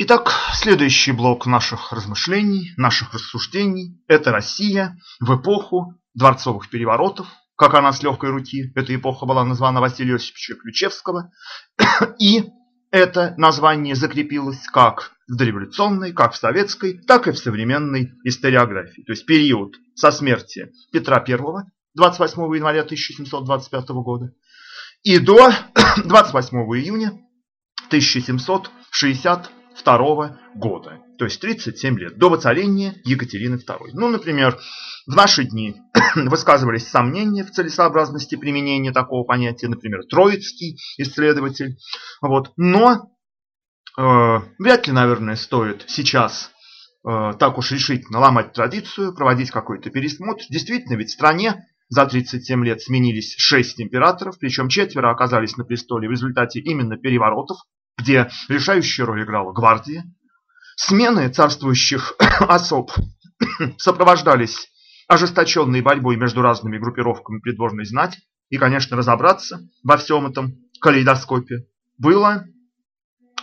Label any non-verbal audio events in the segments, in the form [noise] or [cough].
Итак, следующий блок наших размышлений, наших рассуждений – это Россия в эпоху дворцовых переворотов, как она с легкой руки, эта эпоха была названа Василия Осиповича Ключевского, [coughs] и это название закрепилось как в дореволюционной, как в советской, так и в современной историографии. То есть период со смерти Петра I 28 января 1725 года и до [coughs] 28 июня 1760 1902 года, то есть 37 лет, до воцарения Екатерины II. Ну, например, в наши дни [clears throat] высказывались сомнения в целесообразности применения такого понятия, например, Троицкий исследователь. Вот. Но э, вряд ли, наверное, стоит сейчас э, так уж решительно ломать традицию, проводить какой-то пересмотр. Действительно, ведь в стране за 37 лет сменились 6 императоров, причем четверо оказались на престоле в результате именно переворотов, где решающую роль играла гвардия. Смены царствующих [coughs] особ [coughs] сопровождались ожесточенной борьбой между разными группировками придворной знати. И, конечно, разобраться во всем этом калейдоскопе было,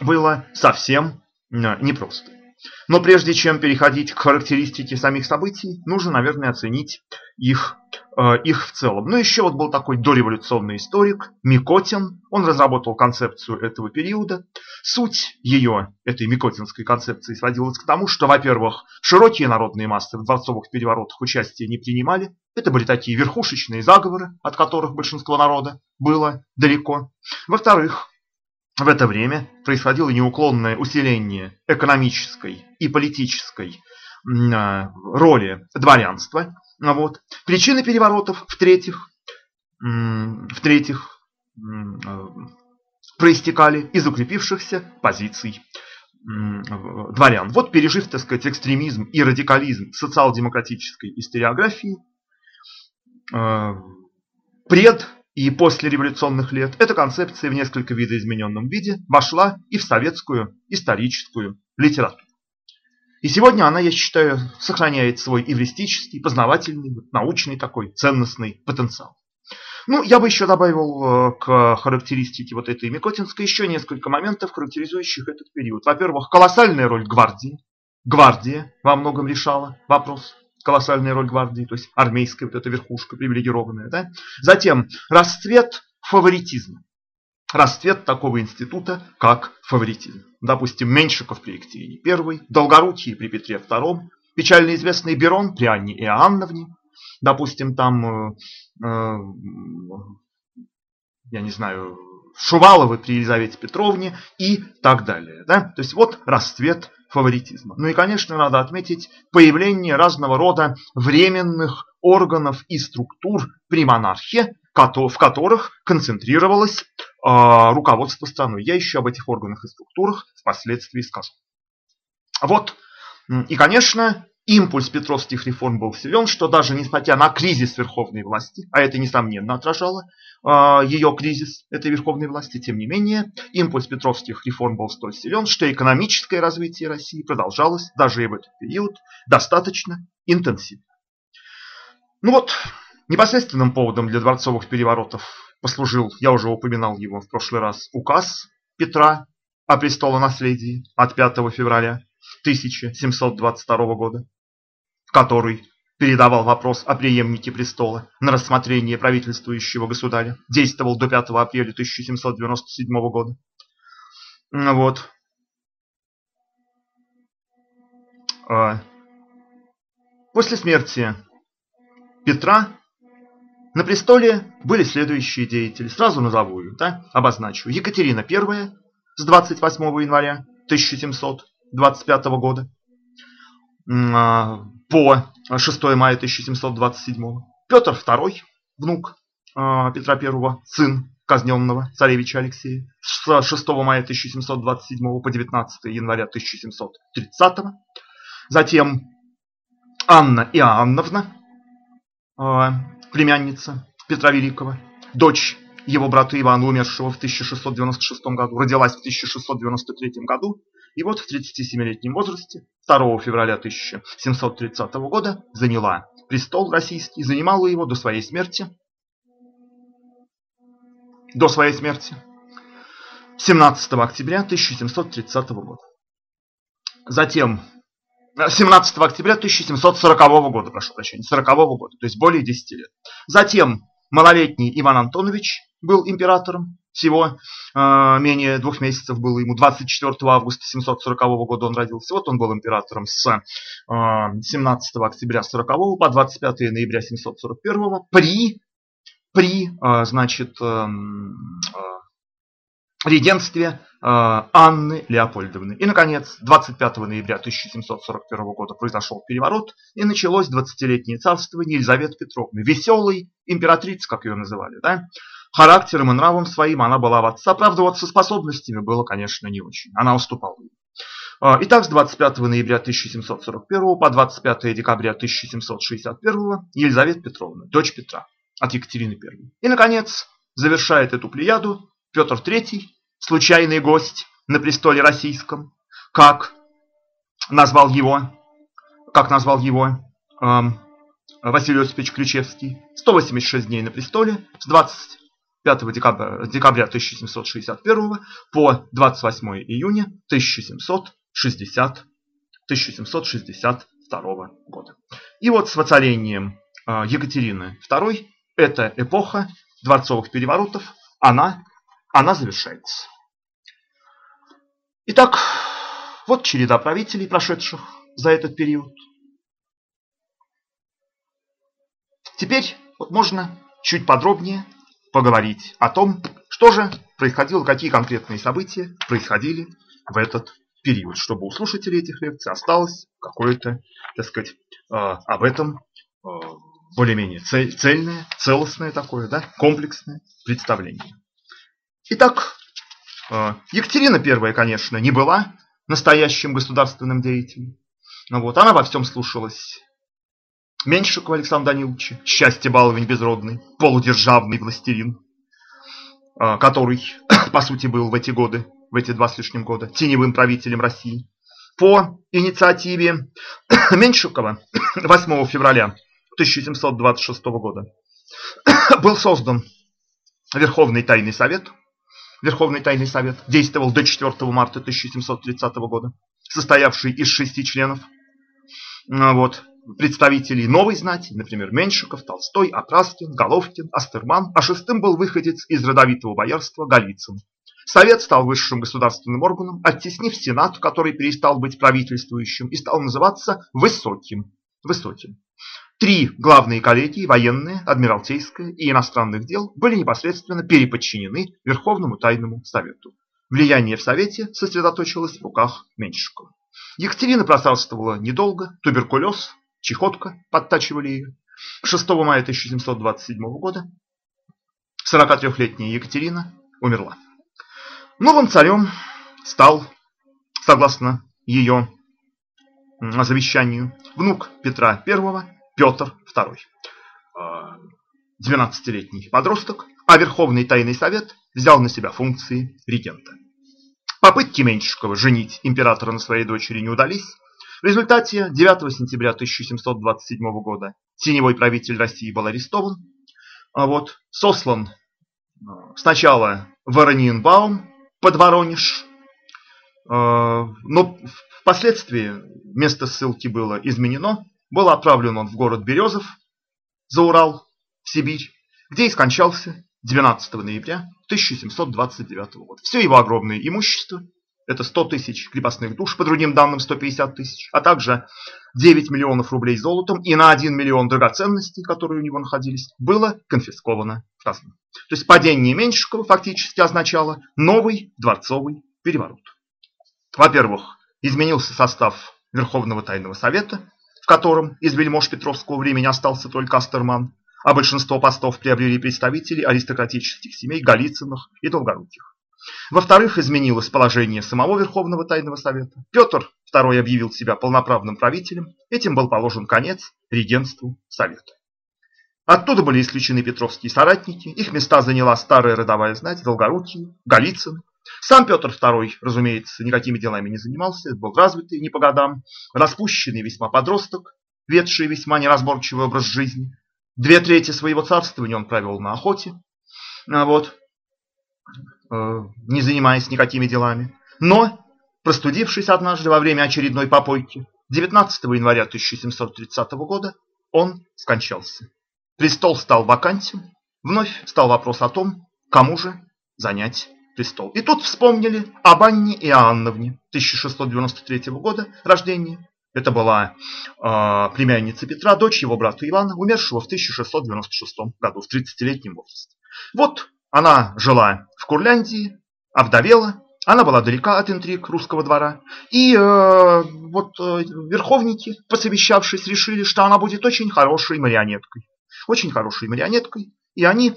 было совсем э, непросто. Но прежде чем переходить к характеристике самих событий, нужно, наверное, оценить их, э, их в целом. Ну, еще вот был такой дореволюционный историк Микотин. Он разработал концепцию этого периода. Суть ее, этой микотинской концепции, сводилась к тому, что, во-первых, широкие народные массы в дворцовых переворотах участия не принимали. Это были такие верхушечные заговоры, от которых большинство народа было далеко. Во-вторых, в это время происходило неуклонное усиление экономической и политической а, роли дворянства. Вот. Причины переворотов, в-третьих, в-третьих, а, проистекали из укрепившихся позиций дворян. Вот пережив, так сказать, экстремизм и радикализм социал-демократической историографии, а, пред и после революционных лет эта концепция в несколько видоизмененном виде вошла и в советскую историческую литературу. И сегодня она, я считаю, сохраняет свой эвристический, познавательный, научный такой ценностный потенциал. Ну, я бы еще добавил э, к характеристике вот этой Микотинской еще несколько моментов, характеризующих этот период. Во-первых, колоссальная роль гвардии. Гвардия во многом решала вопрос колоссальная роль гвардии, то есть армейская вот эта верхушка привилегированная. Да? Затем расцвет фаворитизма. Расцвет такого института, как фаворитизм. Допустим, Меньшиков при Екатерине I, Долгорукий при Петре II, печально известный Берон при Анне Иоанновне. Допустим, там, э, э, я не знаю, Шуваловы при Елизавете Петровне и так далее. Да? То есть вот расцвет фаворитизма. Ну и, конечно, надо отметить появление разного рода временных органов и структур при монархии, в которых концентрировалось э, руководство страной. Я еще об этих органах и структурах впоследствии скажу. Вот, и, конечно, импульс петровских реформ был силен, что даже несмотря на кризис верховной власти, а это несомненно отражало э, ее кризис этой верховной власти, тем не менее, импульс петровских реформ был столь силен, что экономическое развитие России продолжалось даже и в этот период достаточно интенсивно. Ну вот, непосредственным поводом для дворцовых переворотов послужил, я уже упоминал его в прошлый раз, указ Петра о престолонаследии от 5 февраля 1722 года который передавал вопрос о преемнике престола на рассмотрение правительствующего государя, действовал до 5 апреля 1797 года. Вот. А, после смерти Петра на престоле были следующие деятели. Сразу назову их, да, обозначу. Екатерина I с 28 января 1725 года. По 6 мая 1727. Петр II, внук а, Петра I, сын казненного царевича Алексея, с 6 мая 1727 по 19 января 1730. Затем Анна Иоанновна, а, племянница Петра Великого, дочь его брата Ивана, умершего в 1696 году, родилась в 1693 году и вот в 37-летнем возрасте 2 февраля 1730 года заняла престол российский, занимала его до своей смерти. До своей смерти. 17 октября 1730 года. затем 17 октября 1740 года, прошу прощения, 40 года, то есть более 10 лет. Затем малолетний Иван Антонович был императором, всего э, менее двух месяцев было ему, 24 августа 740 года он родился. Вот он был императором с э, 17 октября 40 по 25 ноября 741 при, при э, значит, э, регентстве Анны Леопольдовны. И, наконец, 25 ноября 1741 года произошел переворот, и началось 20-летнее царствование Елизаветы Петровны, веселой императрицы, как ее называли. Да? Характером и нравом своим она была в отца, правда, вот со способностями было, конечно, не очень. Она уступала ему. Итак, с 25 ноября 1741 по 25 декабря 1761 Елизавета Петровна, дочь Петра, от Екатерины I. И, наконец, завершает эту плеяду Петр III, случайный гость на престоле российском, как назвал его, как назвал его эм, Василий Осипович Ключевский, 186 дней на престоле, с 25 декабря, декабря 1761 по 28 июня 1760, 1762 года. И вот с воцарением э, Екатерины II эта эпоха дворцовых переворотов, она, она завершается. Итак, вот череда правителей, прошедших за этот период. Теперь вот можно чуть подробнее поговорить о том, что же происходило, какие конкретные события происходили в этот период, чтобы у слушателей этих лекций осталось какое-то, так сказать, э, об этом э, более-менее цельное, целостное такое, да, комплексное представление. Итак, а, Екатерина I, конечно, не была настоящим государственным деятелем. Но вот она во всем слушалась Меньшикова Александра Даниловича, счастье баловень безродный, полудержавный властелин, а, который, [coughs] по сути, был в эти годы, в эти два с лишним года, теневым правителем России. По инициативе [coughs] Меньшикова [coughs] 8 февраля 1726 года был создан Верховный Тайный Совет – Верховный Тайный Совет действовал до 4 марта 1730 года, состоявший из шести членов. Вот, представителей новой знати, например, Меньшиков, Толстой, Апраскин, Головкин, Астерман, а шестым был выходец из родовитого боярства Голицын. Совет стал высшим государственным органом, оттеснив Сенат, который перестал быть правительствующим и стал называться Высоким. Высоким. Три главные коллегии, военные, адмиралтейская и иностранных дел, были непосредственно переподчинены Верховному тайному совету. Влияние в совете сосредоточилось в руках Меньшикова. Екатерина просарствовала недолго, туберкулез, чехотка подтачивали ее. 6 мая 1727 года 43-летняя Екатерина умерла. Новым царем стал, согласно ее завещанию, внук Петра I Петр II. 12-летний подросток, а Верховный Тайный Совет взял на себя функции регента. Попытки Меньшикова женить императора на своей дочери не удались. В результате 9 сентября 1727 года теневой правитель России был арестован. А вот сослан э, сначала в Ораниенбаум под Воронеж, э, но впоследствии место ссылки было изменено был отправлен он в город Березов, за Урал, в Сибирь, где и скончался 12 ноября 1729 года. Все его огромное имущество, это 100 тысяч крепостных душ, по другим данным 150 тысяч, а также 9 миллионов рублей золотом и на 1 миллион драгоценностей, которые у него находились, было конфисковано в казну. То есть падение Меньшикова фактически означало новый дворцовый переворот. Во-первых, изменился состав Верховного Тайного Совета, в котором из вельмож Петровского времени остался только Астерман, а большинство постов приобрели представители аристократических семей Голицыных и Долгоруких. Во-вторых, изменилось положение самого Верховного Тайного Совета. Петр II объявил себя полноправным правителем, этим был положен конец регентству Совета. Оттуда были исключены петровские соратники, их места заняла старая родовая знать, Долгорукие, Голицын, сам Петр II, разумеется, никакими делами не занимался, был развитый не по годам, распущенный весьма подросток, ведший весьма неразборчивый образ жизни. Две трети своего царствования он провел на охоте, а вот, не занимаясь никакими делами. Но простудившись однажды во время очередной попойки, 19 января 1730 года он скончался. Престол стал вакантен, вновь стал вопрос о том, кому же занять престол. И тут вспомнили об Анне Иоанновне 1693 года рождения. Это была э, племянница Петра, дочь его брата Ивана, умершего в 1696 году, в 30-летнем возрасте. Вот она жила в Курляндии, овдовела, она была далека от интриг русского двора. И э, вот э, верховники, посовещавшись, решили, что она будет очень хорошей марионеткой. Очень хорошей марионеткой. И они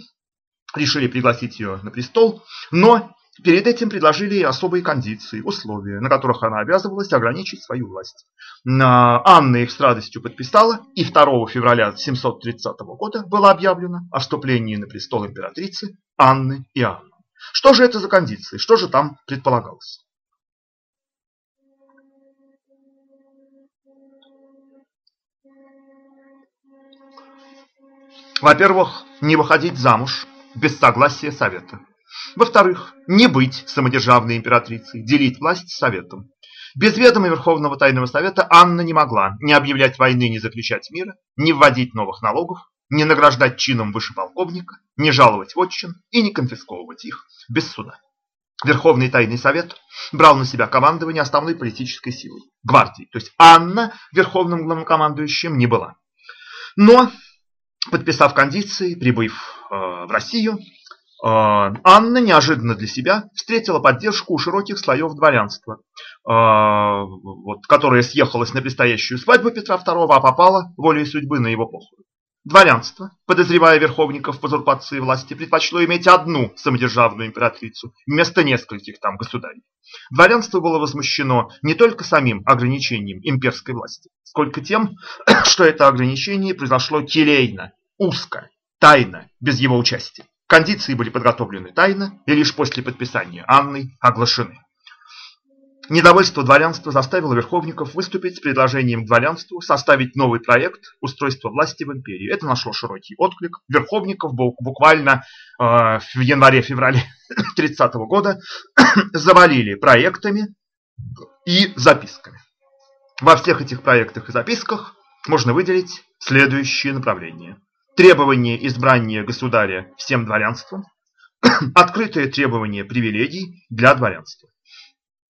решили пригласить ее на престол, но перед этим предложили особые кондиции, условия, на которых она обязывалась ограничить свою власть. Анна их с радостью подписала, и 2 февраля 730 года было объявлено о вступлении на престол императрицы Анны и Анны. Что же это за кондиции? Что же там предполагалось? Во-первых, не выходить замуж без согласия совета. Во-вторых, не быть самодержавной императрицей, делить власть с советом. Без ведома Верховного Тайного Совета Анна не могла ни объявлять войны, ни заключать мира, ни вводить новых налогов, не награждать чином выше полковника, не жаловать вотчин и не конфисковывать их без суда. Верховный тайный совет брал на себя командование основной политической силой – гвардии. То есть Анна верховным главнокомандующим не была. Но, подписав кондиции, прибыв э, в Россию, Анна неожиданно для себя встретила поддержку у широких слоев дворянства, э, вот, которое съехалось на предстоящую свадьбу Петра II, а попала волей судьбы на его похорон. Дворянство, подозревая верховников в узурпации власти, предпочло иметь одну самодержавную императрицу вместо нескольких там государей. Дворянство было возмущено не только самим ограничением имперской власти, сколько тем, [coughs] что это ограничение произошло келейно, узко, тайно, без его участия. Кондиции были подготовлены тайно и лишь после подписания Анной оглашены. Недовольство дворянства заставило верховников выступить с предложением дворянству составить новый проект устройства власти в империи. Это нашло широкий отклик. Верховников буквально э, в январе-феврале [coughs] 30 -го года [coughs] завалили проектами и записками. Во всех этих проектах и записках можно выделить следующие направления. Требование избрания государя всем дворянством, [coughs] открытое требование привилегий для дворянства.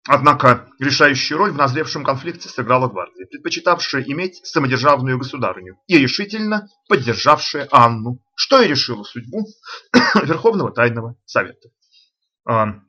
Однако решающую роль в назревшем конфликте сыграла гвардия, предпочитавшая иметь самодержавную государыню и решительно поддержавшая Анну, что и решило судьбу [coughs] Верховного Тайного Совета. А,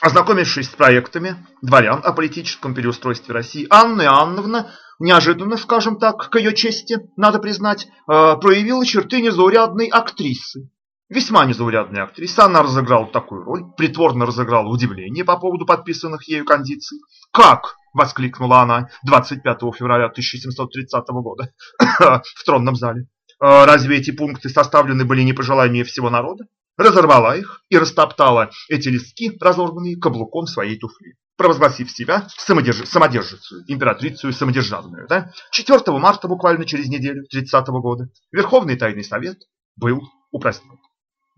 ознакомившись с проектами дворян о политическом переустройстве России, Анна Иоанновна неожиданно, скажем так, к ее чести, надо признать, а, проявила черты незаурядной актрисы, Весьма незаурядная актриса, она разыграла такую роль, притворно разыграла удивление по поводу подписанных ею кондиций. «Как?» – воскликнула она 25 февраля 1730 года [coughs] в тронном зале. «А «Разве эти пункты составлены были не по желанию всего народа?» Разорвала их и растоптала эти листки, разорванные каблуком своей туфли провозгласив себя самодерж... самодержицу, императрицу самодержавную. Да? 4 марта, буквально через неделю, 30 -го года, Верховный Тайный Совет был упразднен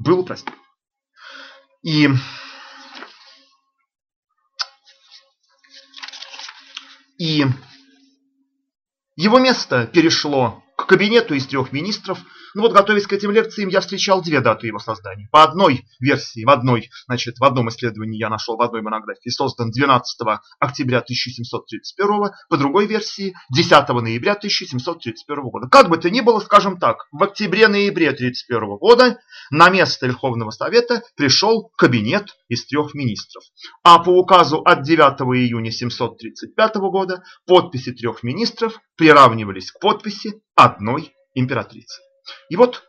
был упростен. И И его место перешло к кабинету из трех министров, ну вот, готовясь к этим лекциям, я встречал две даты его создания. По одной версии, в одной, значит, в одном исследовании я нашел, в одной монографии, создан 12 октября 1731, по другой версии 10 ноября 1731 года. Как бы то ни было, скажем так, в октябре-ноябре 1731 года на место Верховного Совета пришел кабинет из трех министров. А по указу от 9 июня 1735 года подписи трех министров приравнивались к подписи одной императрицы. И вот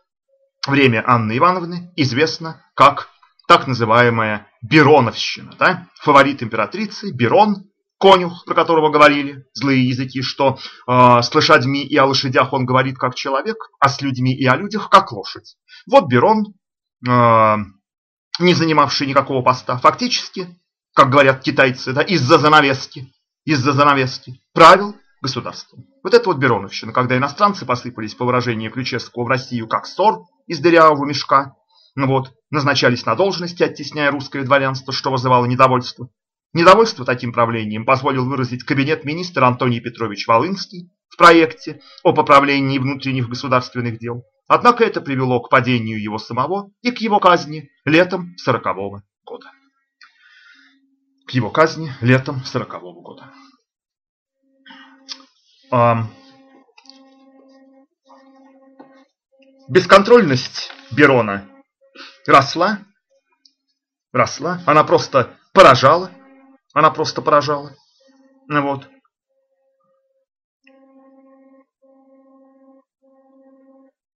время Анны Ивановны известно как так называемая Бероновщина. Да? Фаворит императрицы Берон, конюх, про которого говорили злые языки, что э, с лошадьми и о лошадях он говорит как человек, а с людьми и о людях как лошадь. Вот Берон, э, не занимавший никакого поста, фактически, как говорят китайцы, да, из-за занавески, из-за занавески, правил государством. Вот это вот Бероновщина, когда иностранцы посыпались, по выражению Ключевского, в Россию как ссор из дырявого мешка, ну вот, назначались на должности, оттесняя русское дворянство, что вызывало недовольство. Недовольство таким правлением позволил выразить кабинет министра Антоний Петрович Волынский в проекте о поправлении внутренних государственных дел. Однако это привело к падению его самого и к его казни летом 40 -го года. К его казни летом 40 -го года. Бесконтрольность Берона росла, росла, она просто поражала, она просто поражала. Ну вот.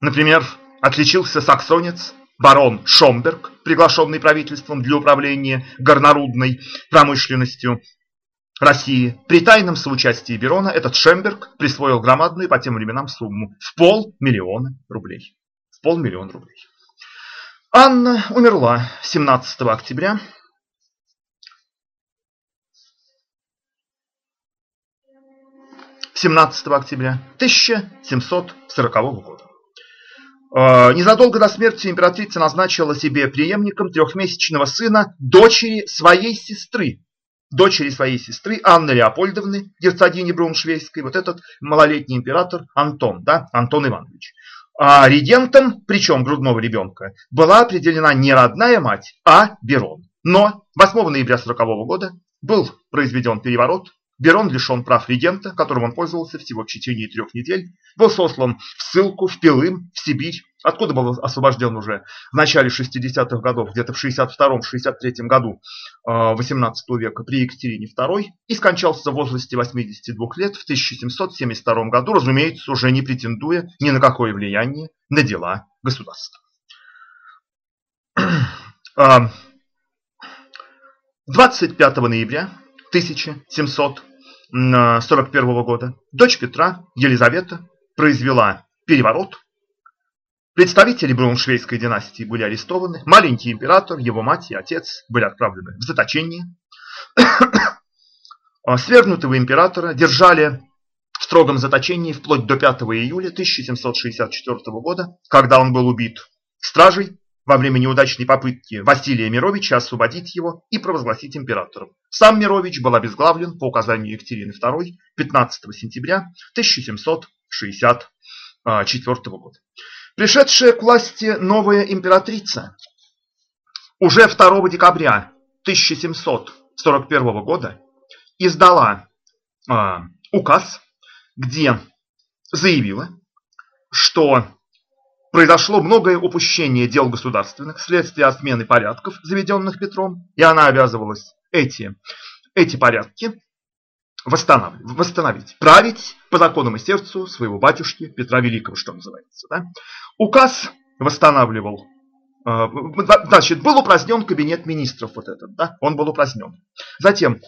Например, отличился саксонец барон Шомберг, приглашенный правительством для управления горнорудной промышленностью России. При тайном соучастии Берона этот Шемберг присвоил громадную по тем временам сумму в полмиллиона рублей. В полмиллиона рублей. Анна умерла 17 октября 17 октября 1740 года. А, незадолго до смерти императрица назначила себе преемником трехмесячного сына дочери своей сестры, дочери своей сестры Анны Леопольдовны, герцогини Брауншвейской, вот этот малолетний император Антон, да, Антон Иванович. А регентом, причем грудного ребенка, была определена не родная мать, а Берон. Но 8 ноября 40 года был произведен переворот, Берон лишен прав регента, которым он пользовался всего в течение трех недель, был сослан в ссылку в Пилым, в Сибирь, откуда был освобожден уже в начале 60-х годов, где-то в 62-63 году 18 э, века при Екатерине II, и скончался в возрасте 82 лет в 1772 году, разумеется, уже не претендуя ни на какое влияние на дела государства. 25 ноября 1741 года дочь Петра, Елизавета, произвела переворот. Представители Брауншвейской династии были арестованы. Маленький император, его мать и отец были отправлены в заточение. [coughs] Свергнутого императора держали в строгом заточении вплоть до 5 июля 1764 года, когда он был убит стражей во время неудачной попытки Василия Мировича освободить его и провозгласить императором. Сам Мирович был обезглавлен по указанию Екатерины II 15 сентября 1764 года. Пришедшая к власти новая императрица уже 2 декабря 1741 года издала э, указ, где заявила, что произошло многое упущение дел государственных вследствие отмены порядков, заведенных Петром, и она обязывалась эти, эти порядки восстановить, восстановить, править по законам и сердцу своего батюшки Петра Великого, что называется. Да? Указ восстанавливал, э, значит, был упразднен кабинет министров вот этот, да? он был упразднен. Затем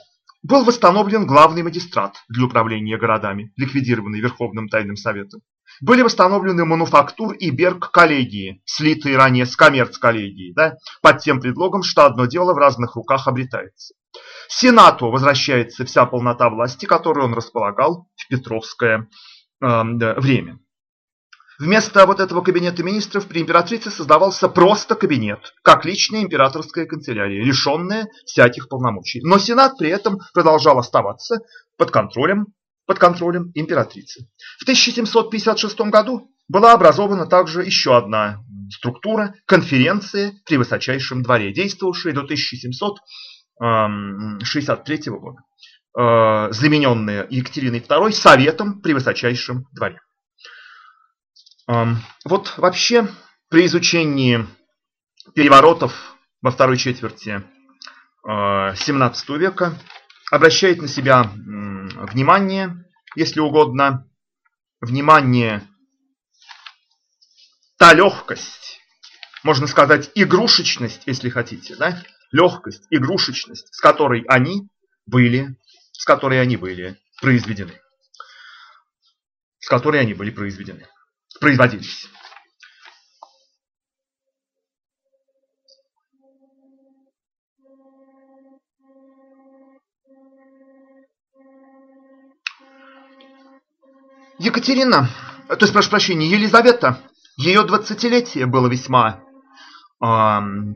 был восстановлен главный магистрат для управления городами, ликвидированный Верховным Тайным Советом. Были восстановлены мануфактур и берг коллегии, слитые ранее с коммерц-коллегией, да, под тем предлогом, что одно дело в разных руках обретается. Сенату возвращается вся полнота власти, которую он располагал в Петровское э, время. Вместо вот этого кабинета министров при императрице создавался просто кабинет, как личная императорская канцелярия, лишенная всяких полномочий. Но Сенат при этом продолжал оставаться под контролем под контролем императрицы. В 1756 году была образована также еще одна структура – конференция при высочайшем дворе, действовавшая до 1763 года, э, замененная Екатериной II Советом при высочайшем дворе. Эм, вот вообще при изучении переворотов во второй четверти 17 э, века обращает на себя внимание, если угодно, внимание та легкость, можно сказать, игрушечность, если хотите, да? легкость, игрушечность, с которой они были, с которой они были произведены. С которой они были произведены, производились. Екатерина, то есть, прошу прощения, Елизавета, ее двадцатилетие было весьма э,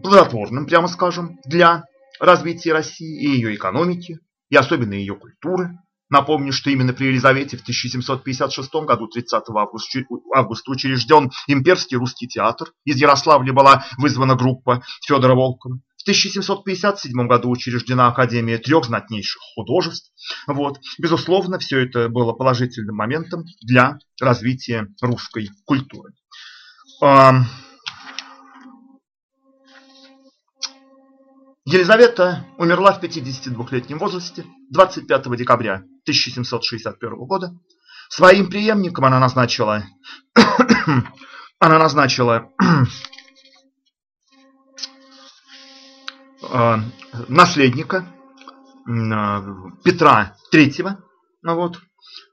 плодотворным, прямо скажем, для развития России и ее экономики, и особенно ее культуры. Напомню, что именно при Елизавете в 1756 году, 30 августа, августа учрежден имперский русский театр. Из Ярославля была вызвана группа Федора Волкова. В 1757 году учреждена Академия трех знатнейших художеств. Вот. Безусловно, все это было положительным моментом для развития русской культуры. Елизавета умерла в 52-летнем возрасте 25 декабря 1761 года. Своим преемником она назначила, [coughs] она назначила наследника э, Петра III, вот,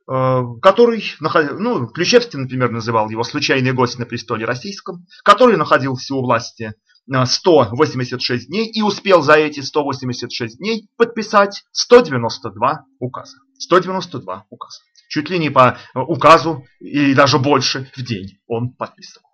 э, который, ну, Ключевский, например, называл его случайный гость на престоле российском, который находился у власти 186 дней и успел за эти 186 дней подписать 192 указа. 192 указа. Чуть ли не по указу и даже больше в день он подписывал.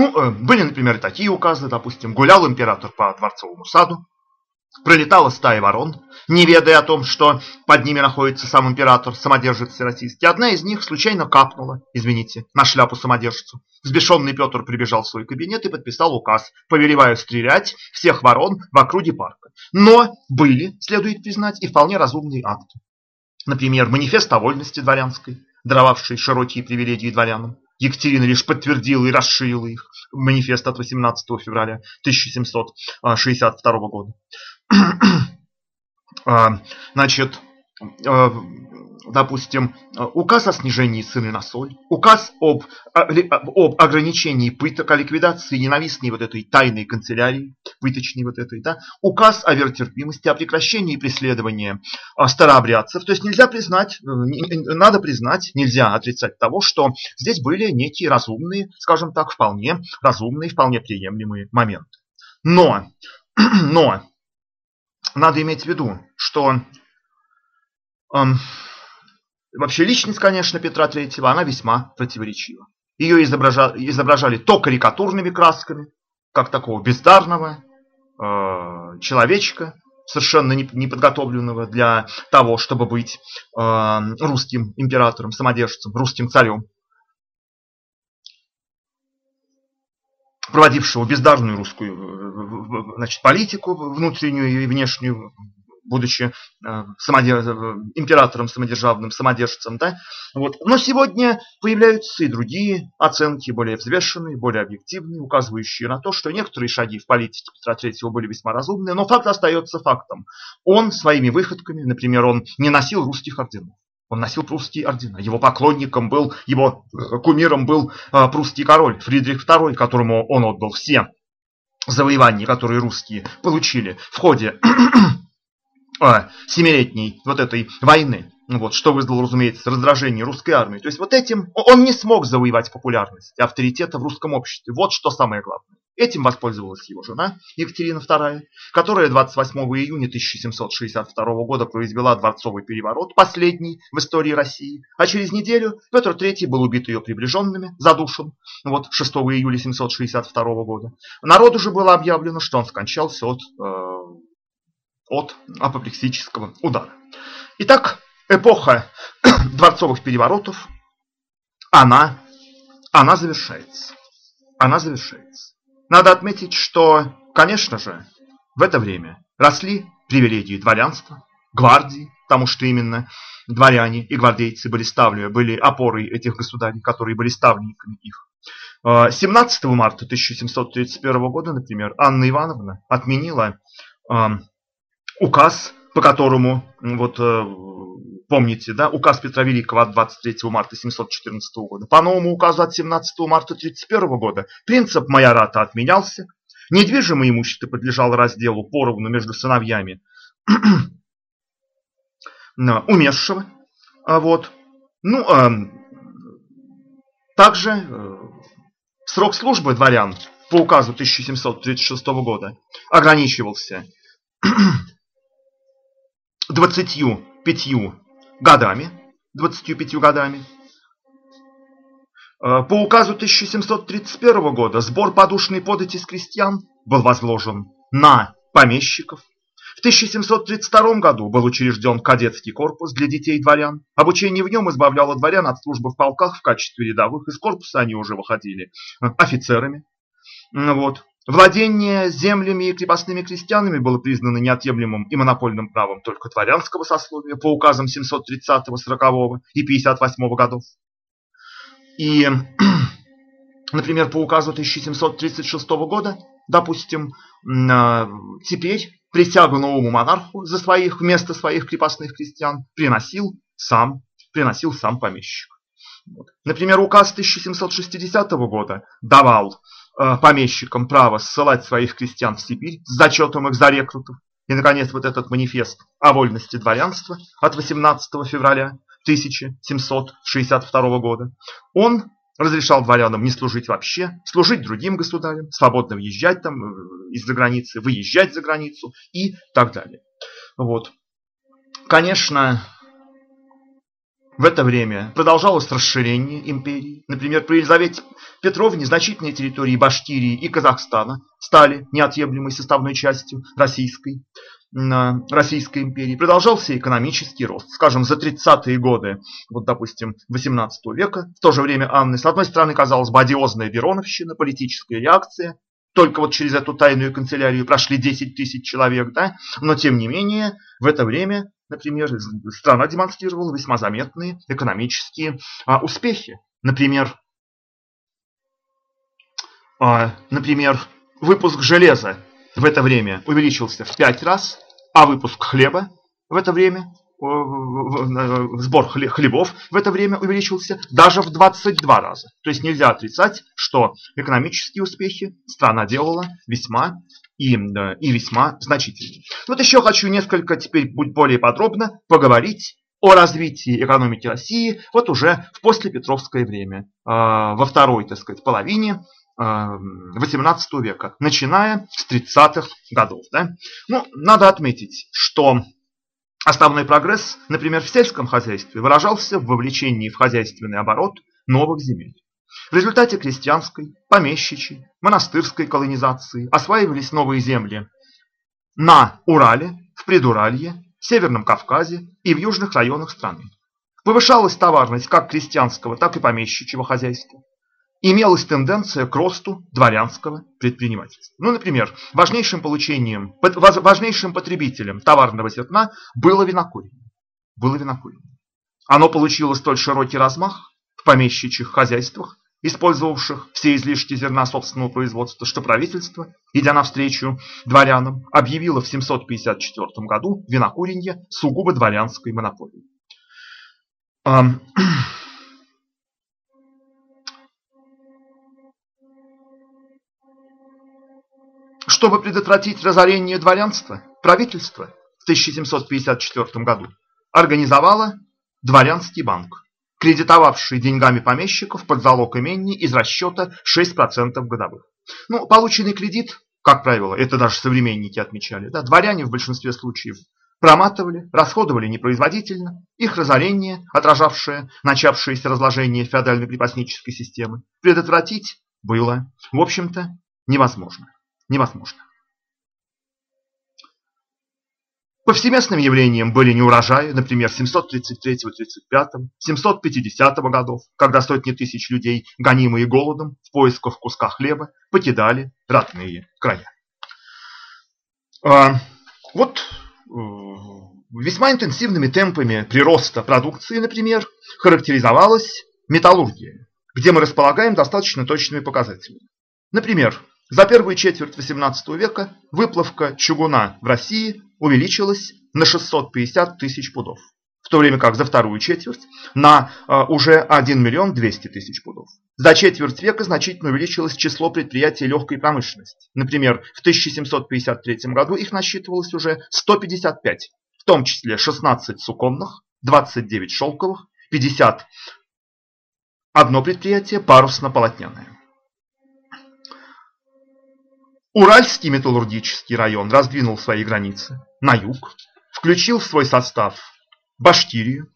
Ну, э, были, например, такие указы, допустим, гулял император по дворцовому саду, Пролетала стая ворон, не ведая о том, что под ними находится сам император, самодержец всероссийский. Одна из них случайно капнула, извините, на шляпу самодержцу. Взбешенный Петр прибежал в свой кабинет и подписал указ, повелевая стрелять всех ворон в округе парка. Но были, следует признать, и вполне разумные акты. Например, манифест о вольности дворянской, даровавший широкие привилегии дворянам. Екатерина лишь подтвердила и расширила их. Манифест от 18 февраля 1762 года. [clears throat] А, значит, а, допустим, указ о снижении цены на соль, указ об, об ограничении пыток, о ликвидации ненавистной вот этой тайной канцелярии, пыточной вот этой, да, указ о веротерпимости, о прекращении преследования старообрядцев. То есть нельзя признать, надо признать, нельзя отрицать того, что здесь были некие разумные, скажем так, вполне разумные, вполне приемлемые моменты. Но, [clears throat] но надо иметь в виду, что эм, вообще личность, конечно, Петра III, она весьма противоречива. Ее изображали, изображали то карикатурными красками, как такого бездарного э, человечка, совершенно неподготовленного для того, чтобы быть э, русским императором, самодержцем, русским царем. проводившего бездарную русскую э, значит, политику, внутреннюю и внешнюю, будучи э, самодерж... императором самодержавным, самодержцем. Да? Вот. Но сегодня появляются и другие оценки, более взвешенные, более объективные, указывающие на то, что некоторые шаги в политике Петра III были весьма разумные, но факт остается фактом. Он своими выходками, например, он не носил русских орденов. Он носил прусские ордена. Его поклонником был, его э, кумиром был э, прусский король Фридрих II, которому он отдал все завоевания, которые русские получили в ходе э, семилетней вот этой войны. Вот, что вызвало, разумеется, раздражение русской армии. То есть вот этим он не смог завоевать популярность, авторитета в русском обществе. Вот что самое главное. Этим воспользовалась его жена Екатерина II, которая 28 июня 1762 года произвела дворцовый переворот, последний в истории России. А через неделю Петр III был убит ее приближенными, задушен, вот 6 июля 1762 года. Народу же было объявлено, что он скончался от, э, от апоплексического удара. Итак, эпоха [clears throat] дворцовых переворотов, она, она завершается. Она завершается. Надо отметить, что, конечно же, в это время росли привилегии дворянства, гвардии, потому что именно дворяне и гвардейцы были, ставлю, были опорой этих государей, которые были ставленниками их. 17 марта 1731 года, например, Анна Ивановна отменила указ, по которому вот э, Помните, да, указ Петра Великого от 23 марта 714 года. По новому указу от 17 марта 31 года принцип майората отменялся. Недвижимое имущество подлежало разделу поровну между сыновьями [clears throat] умершего. А вот. Ну, также э, срок службы дворян по указу 1736 года ограничивался [clears throat] 25 годами, 25 годами. По указу 1731 года сбор подушной подати с крестьян был возложен на помещиков. В 1732 году был учрежден кадетский корпус для детей дворян. Обучение в нем избавляло дворян от службы в полках в качестве рядовых. Из корпуса они уже выходили офицерами. Вот. Владение землями и крепостными крестьянами было признано неотъемлемым и монопольным правом только дворянского сословия по указам 730, 40 и 58 годов. И, [clears throat] например, по указу 1736 года, допустим, а, теперь присягу новому монарху за своих, вместо своих крепостных крестьян приносил сам, приносил сам помещик. Например, указ 1760 года давал помещикам право ссылать своих крестьян в Сибирь с зачетом их за рекрутов. И, наконец, вот этот манифест о вольности дворянства от 18 февраля 1762 года. Он разрешал дворянам не служить вообще, служить другим государям, свободно въезжать там э, из-за границы, выезжать за границу и так далее. Вот. Конечно, в это время продолжалось расширение империи. Например, при Елизавете Петровне значительные территории Башкирии и Казахстана стали неотъемлемой составной частью российской Российской империи. Продолжался экономический рост. Скажем, за 30-е годы, вот допустим, 18 века, в то же время Анны, с одной стороны, казалось бы, одиозная Вероновщина, политическая реакция, только вот через эту тайную канцелярию прошли 10 тысяч человек, да? но тем не менее, в это время, например, страна демонстрировала весьма заметные экономические а, успехи. Например, а, например, выпуск железа в это время увеличился в 5 раз, а выпуск хлеба в это время, сбор хлебов в это время увеличился даже в 22 раза. То есть нельзя отрицать, что экономические успехи страна делала весьма и, и весьма значительные. Вот еще хочу несколько теперь более подробно поговорить о развитии экономики России вот уже в послепетровское время, а, во второй, так сказать, половине XVIII э, века, начиная с 30-х годов. Да? Ну, надо отметить, что основной прогресс, например, в сельском хозяйстве выражался в вовлечении в хозяйственный оборот новых земель. В результате крестьянской, помещичьей, монастырской колонизации осваивались новые земли на Урале, в Предуралье, Северном Кавказе и в южных районах страны. Повышалась товарность как крестьянского, так и помещичьего хозяйства имелась тенденция к росту дворянского предпринимательства. Ну, например, важнейшим получением, важнейшим потребителем товарного зерна было винокурение. Было винокурение. Оно получило столь широкий размах в помещичьих хозяйствах, использовавших все излишки зерна собственного производства, что правительство, идя навстречу дворянам, объявило в 754 году винокурение сугубо дворянской монополией. Чтобы предотвратить разорение дворянства, правительство в 1754 году организовало дворянский банк, кредитовавший деньгами помещиков под залог имени из расчета 6% годовых. Ну, полученный кредит, как правило, это даже современники отмечали, да, дворяне в большинстве случаев проматывали, расходовали непроизводительно, их разорение, отражавшее начавшееся разложение феодально-крепостнической системы, предотвратить было, в общем-то, невозможно невозможно. Повсеместным явлением были неурожаи, например, 733-35, 750 годов, когда сотни тысяч людей, гонимые голодом, в поисках куска хлеба, покидали родные края. А, вот э, весьма интенсивными темпами прироста продукции, например, характеризовалась металлургия, где мы располагаем достаточно точными показателями. Например, за первую четверть XVIII века выплавка чугуна в России увеличилась на 650 тысяч пудов, в то время как за вторую четверть на а, уже 1 миллион 200 тысяч пудов. За четверть века значительно увеличилось число предприятий легкой промышленности. Например, в 1753 году их насчитывалось уже 155, в том числе 16 суконных, 29 шелковых, 50 одно предприятие парусно-полотняное. Уральский металлургический район раздвинул свои границы на юг, включил в свой состав Башкирию.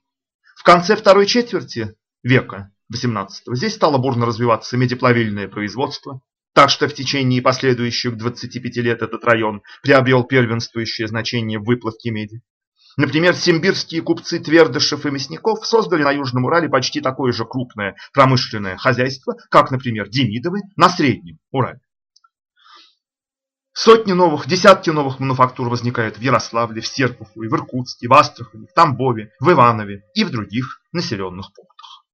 В конце второй четверти века XVIII. Здесь стало бурно развиваться медиплавильное производство, так что в течение последующих 25 лет этот район приобрел первенствующее значение в выплавке меди. Например, симбирские купцы Твердышев и Мясников создали на Южном Урале почти такое же крупное промышленное хозяйство, как, например, Демидовы на Среднем Урале. Сотни новых, десятки новых мануфактур возникают в Ярославле, в Серпухове, в Иркутске, в Астрахани, в Тамбове, в Иванове и в других населенных пунктах.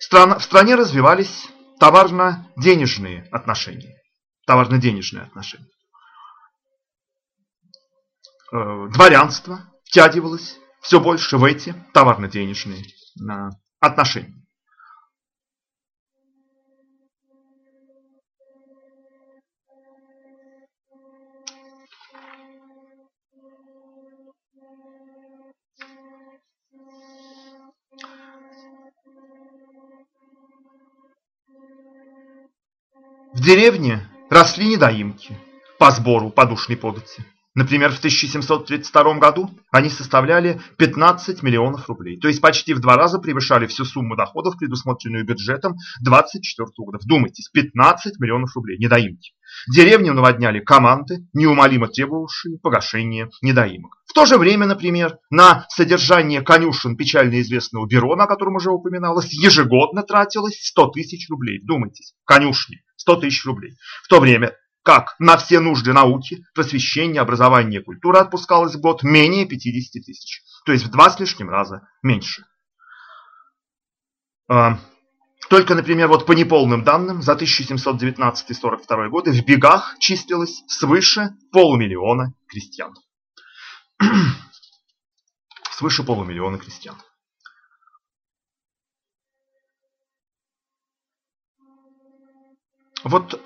В стране развивались товарно-денежные отношения. Товарно-денежные отношения. Э, дворянство втягивалось все больше в эти товарно-денежные э, отношения. Деревне росли недоимки по сбору подушной подати. Например, в 1732 году они составляли 15 миллионов рублей, то есть почти в два раза превышали всю сумму доходов, предусмотренную бюджетом 24 года. Вдумайтесь, 15 миллионов рублей, недоимки. Деревню наводняли команды, неумолимо требовавшие погашения недоимок. В то же время, например, на содержание конюшен печально известного Берона, о котором уже упоминалось, ежегодно тратилось 100 тысяч рублей. Вдумайтесь, конюшни, 100 тысяч рублей. В то время как на все нужды науки, просвещения, образования и культуры отпускалось в год менее 50 тысяч, то есть в два с лишним раза меньше. А, только, например, вот по неполным данным, за 1719-42 годы в бегах числилось свыше полумиллиона крестьян. [clears throat] свыше полумиллиона крестьян. Вот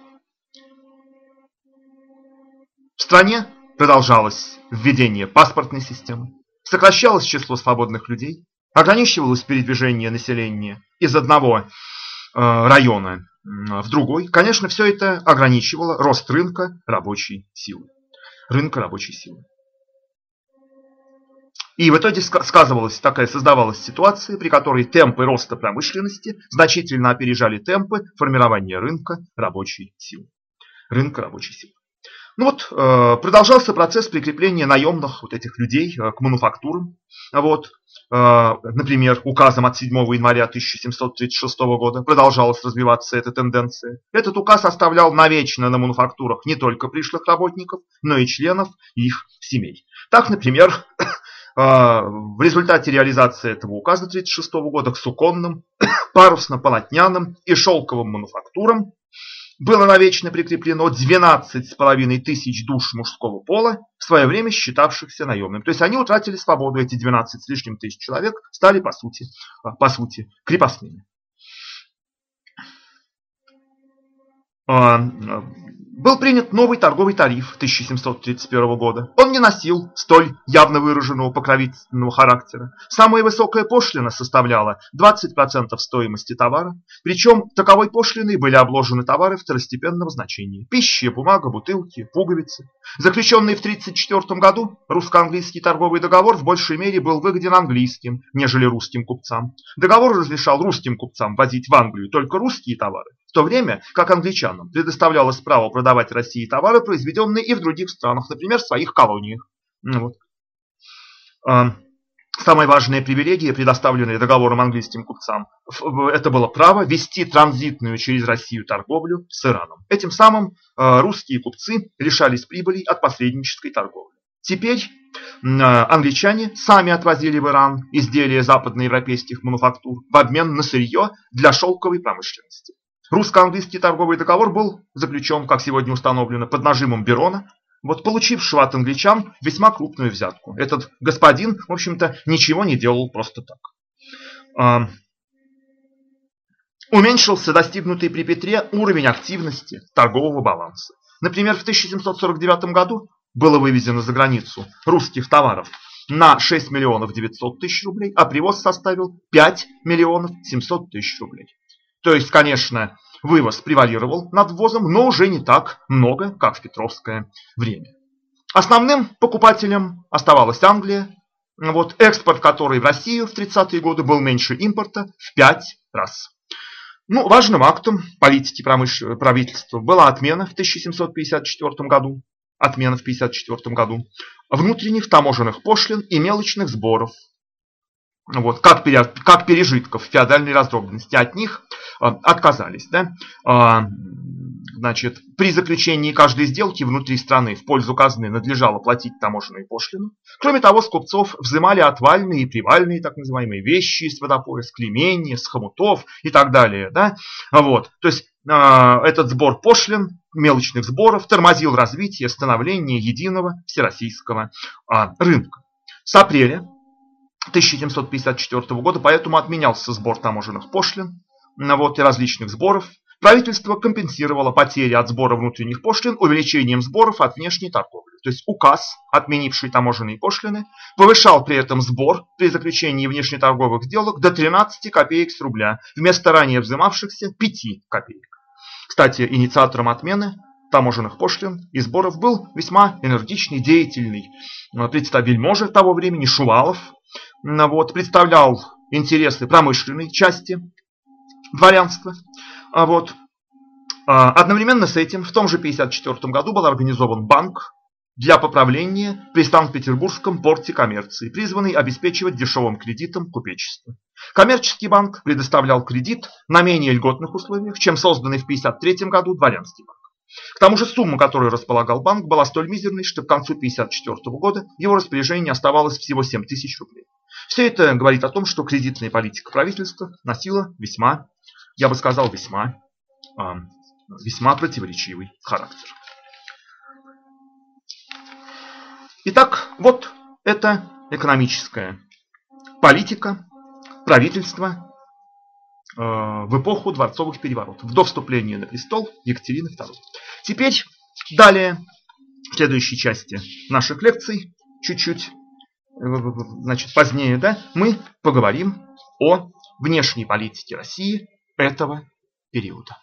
в стране продолжалось введение паспортной системы, сокращалось число свободных людей, ограничивалось передвижение населения из одного э, района в другой. Конечно, все это ограничивало рост рынка рабочей силы. Рынка рабочей силы. И в итоге сказывалась такая, создавалась ситуация, при которой темпы роста промышленности значительно опережали темпы формирования рынка рабочей силы. Рынка рабочей силы. Ну вот, э, продолжался процесс прикрепления наемных вот этих людей э, к мануфактурам. Вот, э, например, указом от 7 января 1736 года продолжалась развиваться эта тенденция. Этот указ оставлял навечно на мануфактурах не только пришлых работников, но и членов их семей. Так, например, в результате реализации этого указа 1936 года к суконным, [coughs] парусно-полотняным и шелковым мануфактурам было навечно прикреплено 12,5 тысяч душ мужского пола, в свое время считавшихся наемным. То есть они утратили свободу, эти 12 с лишним тысяч человек стали по сути, по сути крепостными. Был принят новый торговый тариф 1731 года. Он не носил столь явно выраженного покровительственного характера. Самая высокая пошлина составляла 20% стоимости товара, причем таковой пошлиной были обложены товары второстепенного значения. Пища, бумага, бутылки, пуговицы. Заключенный в 1934 году русско-английский торговый договор в большей мере был выгоден английским, нежели русским купцам. Договор разрешал русским купцам возить в Англию только русские товары, то время как англичанам предоставлялось право продавать России товары, произведенные и в других странах, например, в своих колониях. Ну вот. А, самая важная привилегия, предоставленная договором английским купцам, это было право вести транзитную через Россию торговлю с Ираном. Этим самым а, русские купцы лишались прибыли от посреднической торговли. Теперь а, англичане сами отвозили в Иран изделия западноевропейских мануфактур в обмен на сырье для шелковой промышленности. Русско-английский торговый договор был заключен, как сегодня установлено, под нажимом Берона, вот получившего от англичан весьма крупную взятку. Этот господин, в общем-то, ничего не делал просто так. А, уменьшился достигнутый при Петре уровень активности торгового баланса. Например, в 1749 году было вывезено за границу русских товаров на 6 миллионов 900 тысяч рублей, а привоз составил 5 миллионов 700 тысяч рублей. То есть, конечно, вывоз превалировал над ввозом, но уже не так много, как в Петровское время. Основным покупателем оставалась Англия, вот, экспорт который в Россию в 30-е годы был меньше импорта в 5 раз. Ну, важным актом политики промыш... правительства была отмена в 1754 году, отмена в 1954 году внутренних таможенных пошлин и мелочных сборов вот, как, как пережитков феодальной раздробленности. От них э, отказались. Да? Э, значит, при заключении каждой сделки внутри страны в пользу казны надлежало платить таможенную пошлину. Кроме того, с купцов взимали отвальные и привальные так называемые вещи из водопоя, с клемения, с хомутов и так далее. Да? Вот. То есть э, этот сбор пошлин, мелочных сборов, тормозил развитие становления единого всероссийского э, рынка. С апреля 1754 года, поэтому отменялся сбор таможенных пошлин вот, и различных сборов. Правительство компенсировало потери от сбора внутренних пошлин увеличением сборов от внешней торговли. То есть указ, отменивший таможенные пошлины, повышал при этом сбор при заключении внешнеторговых сделок до 13 копеек с рубля, вместо ранее взимавшихся 5 копеек. Кстати, инициатором отмены таможенных пошлин и сборов был весьма энергичный, деятельный представитель вельможа того времени Шувалов, вот, представлял интересы промышленной части дворянства. А вот. А, одновременно с этим в том же 1954 году был организован банк для поправления при Санкт-Петербургском порте коммерции, призванный обеспечивать дешевым кредитом купечество. Коммерческий банк предоставлял кредит на менее льготных условиях, чем созданный в 1953 году дворянский банк. К тому же сумма, которую располагал банк, была столь мизерной, что к концу 1954 года его распоряжение оставалось всего 7 тысяч рублей. Все это говорит о том, что кредитная политика правительства носила весьма, я бы сказал, весьма, весьма противоречивый характер. Итак, вот это экономическая политика правительства э, в эпоху дворцовых переворотов, до вступления на престол Екатерины II. Теперь далее, в следующей части наших лекций, чуть-чуть значит, позднее, да, мы поговорим о внешней политике России этого периода.